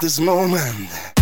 this moment.